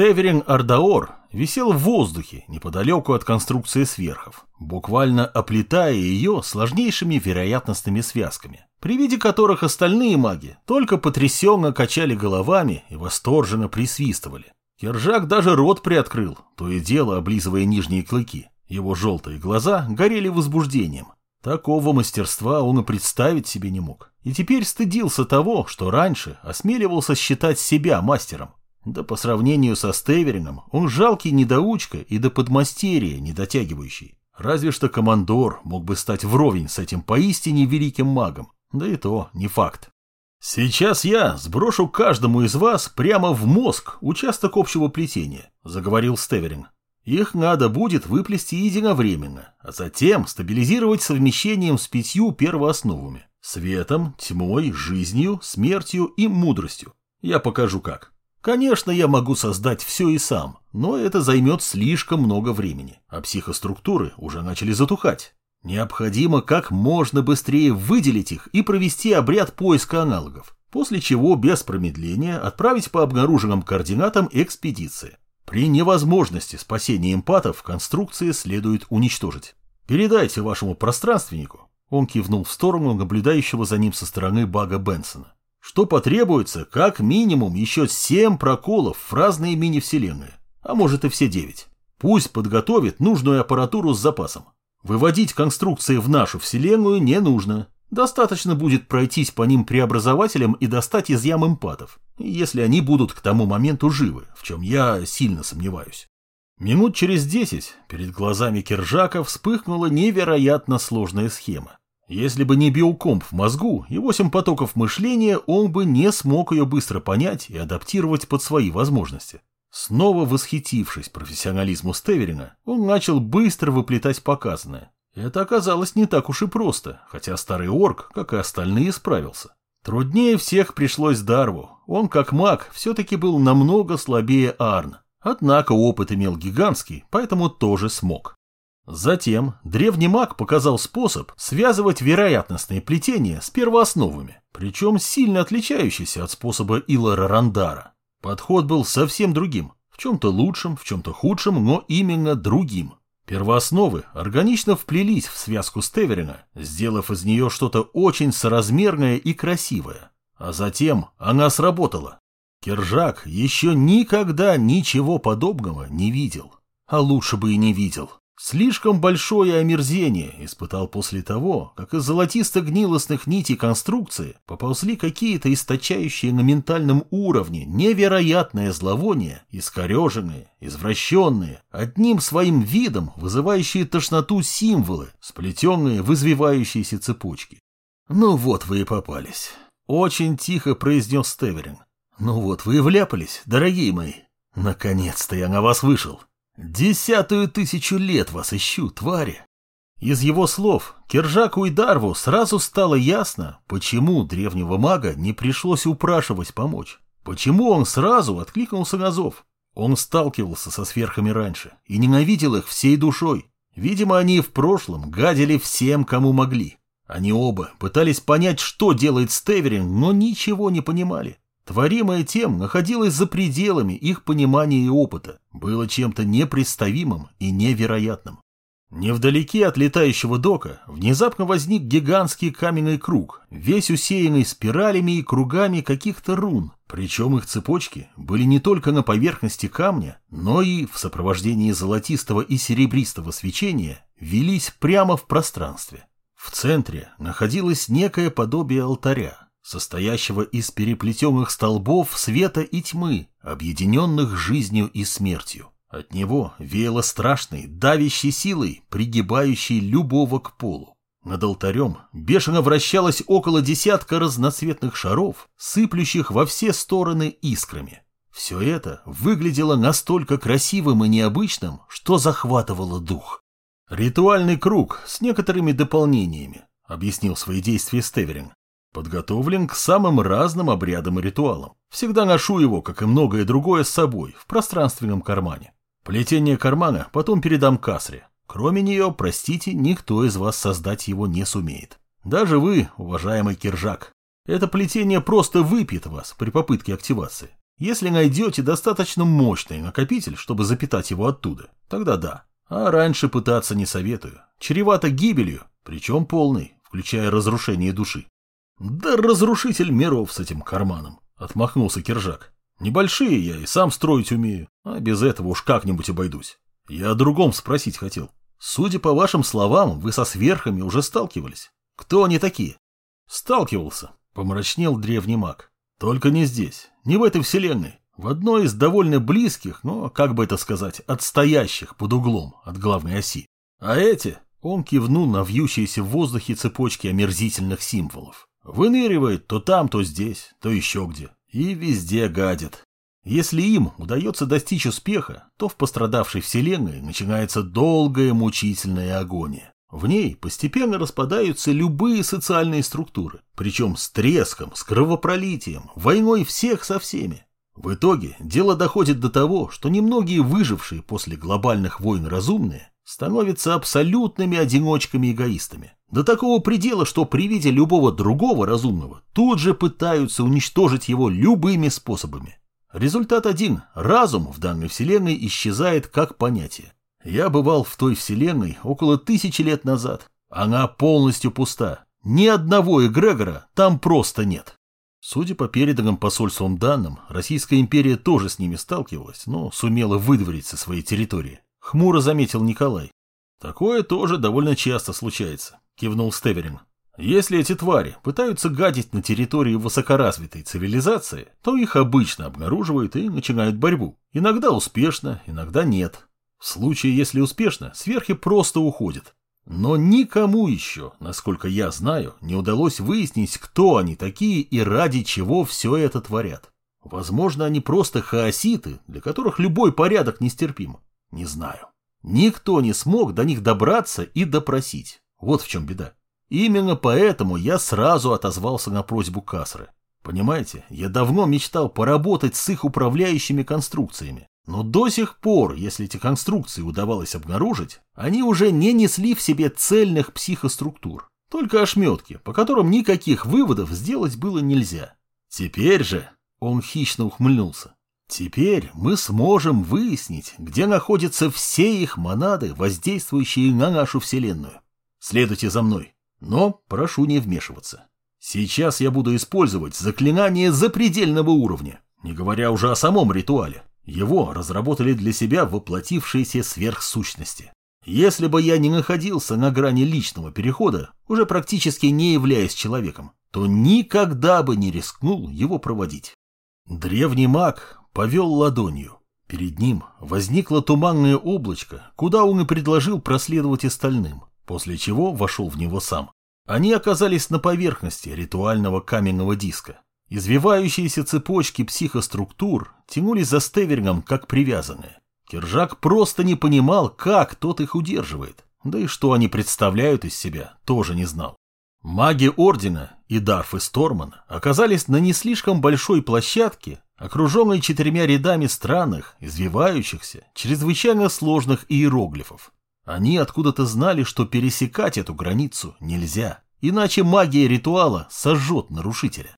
Стеверинг Ардаор висел в воздухе неподалеку от конструкции сверхов, буквально оплетая ее сложнейшими вероятностными связками, при виде которых остальные маги только потрясенно качали головами и восторженно присвистывали. Кержак даже рот приоткрыл, то и дело облизывая нижние клыки. Его желтые глаза горели возбуждением. Такого мастерства он и представить себе не мог. И теперь стыдился того, что раньше осмеливался считать себя мастером. Да по сравнению со Стеверином, он жалкий недоучка и до подмастерья не дотягивающий. Разве что командор мог бы стать вровень с этим поистине великим магом. Да и то не факт. «Сейчас я сброшу каждому из вас прямо в мозг участок общего плетения», — заговорил Стеверин. «Их надо будет выплести единовременно, а затем стабилизировать совмещением с пятью первоосновами — светом, тьмой, жизнью, смертью и мудростью. Я покажу как. Конечно, я могу создать все и сам, но это займет слишком много времени, а психоструктуры уже начали затухать. Необходимо как можно быстрее выделить их и провести обряд поиска аналогов, после чего без промедления отправить по обнаруженным координатам экспедиции. При невозможности спасения эмпатов конструкции следует уничтожить. Передайте вашему пространственнику, он кивнул в сторону наблюдающего за ним со стороны бага Бенсона, что потребуется как минимум еще семь проколов в разные мини-вселенные, а может и все девять. Пусть подготовит нужную аппаратуру с запасом. Выводить конструкции в нашу Вселенную не нужно. Достаточно будет пройтись по ним преобразователем и достать из ям эмпатов, если они будут к тому моменту живы, в чем я сильно сомневаюсь. Минут через десять перед глазами Киржака вспыхнула невероятно сложная схема. Если бы не биокомп в мозгу и восемь потоков мышления, он бы не смог ее быстро понять и адаптировать под свои возможности. Снова восхитившись профессионализму Стеверина, он начал быстро выплетать показанное. Это оказалось не так уж и просто, хотя старый орк, как и остальные, справился. Труднее всех пришлось Дарву. Он, как маг, все-таки был намного слабее Арн. Однако опыт имел гигантский, поэтому тоже смог. Затем древний маг показал способ связывать вероятностные плетения с первоосновами, причем сильно отличающийся от способа Илара Рандара. Подход был совсем другим, в чем-то лучшим, в чем-то худшим, но именно другим. Первоосновы органично вплелись в связку Стеверина, сделав из нее что-то очень соразмерное и красивое. А затем она сработала. Кержак еще никогда ничего подобного не видел. А лучше бы и не видел. Слишком большое омерзение испытал после того, как из золотисто-гнилостных нитей конструкции поползли какие-то источающие на ментальном уровне невероятное зловоние, искореженные, извращенные, одним своим видом вызывающие тошноту символы, сплетенные в извивающиеся цепочки. «Ну вот вы и попались», — очень тихо произнес Стеверин. «Ну вот вы и вляпались, дорогие мои. Наконец-то я на вас вышел». «Десятую тысячу лет вас ищу, твари!» Из его слов Кержаку и Дарву сразу стало ясно, почему древнего мага не пришлось упрашивать помочь. Почему он сразу откликнулся на зов. Он сталкивался со сверхами раньше и ненавидел их всей душой. Видимо, они в прошлом гадили всем, кому могли. Они оба пытались понять, что делает Стеверин, но ничего не понимали. Творимое тем находилось за пределами их понимания и опыта, было чем-то непредставимым и невероятным. Невдалеке от летающего дока внезапно возник гигантский каменный круг, весь усеянный спиралями и кругами каких-то рун, причем их цепочки были не только на поверхности камня, но и в сопровождении золотистого и серебристого свечения велись прямо в пространстве. В центре находилось некое подобие алтаря, состоящего из переплетенных столбов света и тьмы, объединенных жизнью и смертью. От него веяло страшной, давящей силой, пригибающей любого к полу. Над алтарем бешено вращалось около десятка разноцветных шаров, сыплющих во все стороны искрами. Все это выглядело настолько красивым и необычным, что захватывало дух. «Ритуальный круг с некоторыми дополнениями», — объяснил свои действия Стеверин. Подготовлен к самым разным обрядам и ритуалам. Всегда ношу его, как и многое другое, с собой, в пространственном кармане. Плетение кармана потом передам Касре. Кроме нее, простите, никто из вас создать его не сумеет. Даже вы, уважаемый Киржак. Это плетение просто выпьет вас при попытке активации. Если найдете достаточно мощный накопитель, чтобы запитать его оттуда, тогда да. А раньше пытаться не советую. Чревато гибелью, причем полной, включая разрушение души. Да разрушитель миров с этим карманом, отмахнулся Киржак. Небольшие я и сам строить умею, а без этого уж как-нибудь обойдусь. Я о другом спросить хотел. Судя по вашим словам, вы со сверхами уже сталкивались. Кто они такие? Сталкивался, помрачнел древний маг. Только не здесь, не в этой вселенной. В одной из довольно близких, но, как бы это сказать, отстоящих под углом от главной оси. А эти, он кивнул на вьющиеся в воздухе цепочки омерзительных символов. Выныривает то там, то здесь, то еще где. И везде гадят. Если им удается достичь успеха, то в пострадавшей вселенной начинается долгая мучительная агония. В ней постепенно распадаются любые социальные структуры, причем с треском, с кровопролитием, войной всех со всеми. В итоге дело доходит до того, что немногие выжившие после глобальных войн разумные становятся абсолютными одиночками-эгоистами. До такого предела, что при виде любого другого разумного тут же пытаются уничтожить его любыми способами. Результат один – разум в данной вселенной исчезает как понятие. Я бывал в той вселенной около тысячи лет назад. Она полностью пуста. Ни одного эгрегора там просто нет. Судя по переданным посольством данным, Российская империя тоже с ними сталкивалась, но сумела выдворить со своей территории. Хмуро заметил Николай. Такое тоже довольно часто случается, кивнул Стеверин. Если эти твари пытаются гадить на территории высокоразвитой цивилизации, то их обычно обнаруживают и начинают борьбу. Иногда успешно, иногда нет. В случае, если успешно, сверхи просто уходят. Но никому еще, насколько я знаю, не удалось выяснить, кто они такие и ради чего все это творят. Возможно, они просто хаоситы, для которых любой порядок нестерпим. Не знаю. Никто не смог до них добраться и допросить. Вот в чем беда. Именно поэтому я сразу отозвался на просьбу Касры. Понимаете, я давно мечтал поработать с их управляющими конструкциями. Но до сих пор, если эти конструкции удавалось обнаружить, они уже не несли в себе цельных психоструктур. Только ошметки, по которым никаких выводов сделать было нельзя. Теперь же, он хищно ухмыльнулся, теперь мы сможем выяснить, где находятся все их монады, воздействующие на нашу Вселенную. Следуйте за мной. Но прошу не вмешиваться. Сейчас я буду использовать заклинание запредельного уровня, не говоря уже о самом ритуале. Его разработали для себя воплотившиеся сверхсущности. Если бы я не находился на грани личного перехода, уже практически не являясь человеком, то никогда бы не рискнул его проводить. Древний маг повел ладонью. Перед ним возникло туманное облачко, куда он и предложил проследовать остальным после чего вошел в него сам. Они оказались на поверхности ритуального каменного диска. Извивающиеся цепочки психоструктур тянулись за Стеверингом как привязанные. Киржак просто не понимал, как тот их удерживает. Да и что они представляют из себя, тоже не знал. Маги Ордена и Дарф и Сторман оказались на не слишком большой площадке, окруженной четырьмя рядами странных, извивающихся, чрезвычайно сложных иероглифов. Они откуда-то знали, что пересекать эту границу нельзя, иначе магия ритуала сожжет нарушителя.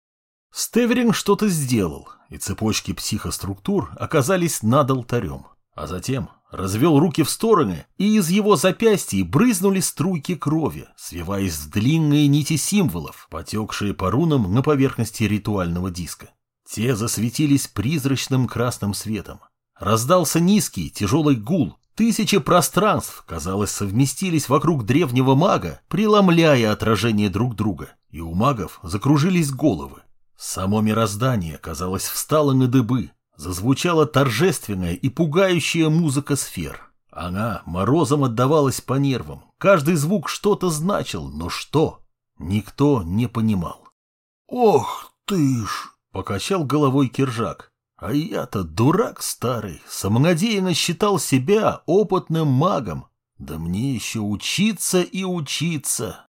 Стеверинг что-то сделал, и цепочки психоструктур оказались над алтарем, а затем развел руки в стороны, и из его запястья брызнули струйки крови, свиваясь в длинные нити символов, потекшие по рунам на поверхности ритуального диска. Те засветились призрачным красным светом. Раздался низкий, тяжелый гул, Тысячи пространств, казалось, совместились вокруг древнего мага, преломляя отражение друг друга, и у магов закружились головы. Само мироздание, казалось, встало на дыбы, зазвучала торжественная и пугающая музыка сфер. Она морозом отдавалась по нервам, каждый звук что-то значил, но что? Никто не понимал. «Ох ты ж!» — покачал головой Киржак. А я-то дурак старый, самонадеянно считал себя опытным магом. Да мне еще учиться и учиться.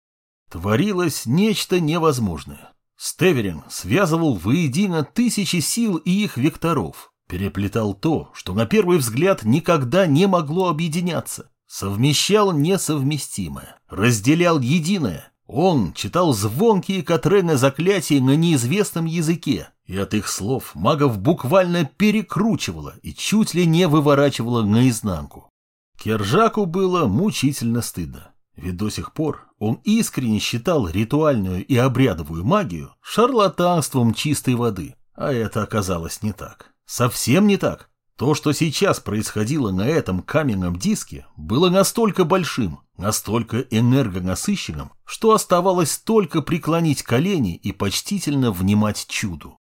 Творилось нечто невозможное. Стеверин связывал воедино тысячи сил и их векторов, переплетал то, что на первый взгляд никогда не могло объединяться, совмещал несовместимое, разделял единое, Он читал звонкие Катрены заклятия на неизвестном языке, и от их слов магов буквально перекручивало и чуть ли не выворачивало наизнанку. Кержаку было мучительно стыдно, ведь до сих пор он искренне считал ритуальную и обрядовую магию шарлатанством чистой воды, а это оказалось не так. Совсем не так. То, что сейчас происходило на этом каменном диске, было настолько большим, настолько энергонасыщенным, что оставалось только преклонить колени и почтительно внимать чуду.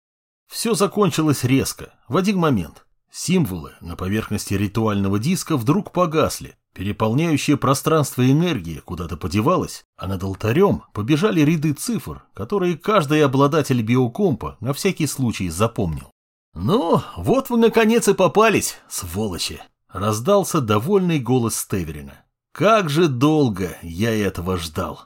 Все закончилось резко, в один момент. Символы на поверхности ритуального диска вдруг погасли, переполняющее пространство энергии куда-то подевалось, а над алтарем побежали ряды цифр, которые каждый обладатель биокомпа на всякий случай запомнил. «Ну, вот вы наконец и попались, сволочи!» — раздался довольный голос Стеверина. «Как же долго я этого ждал!»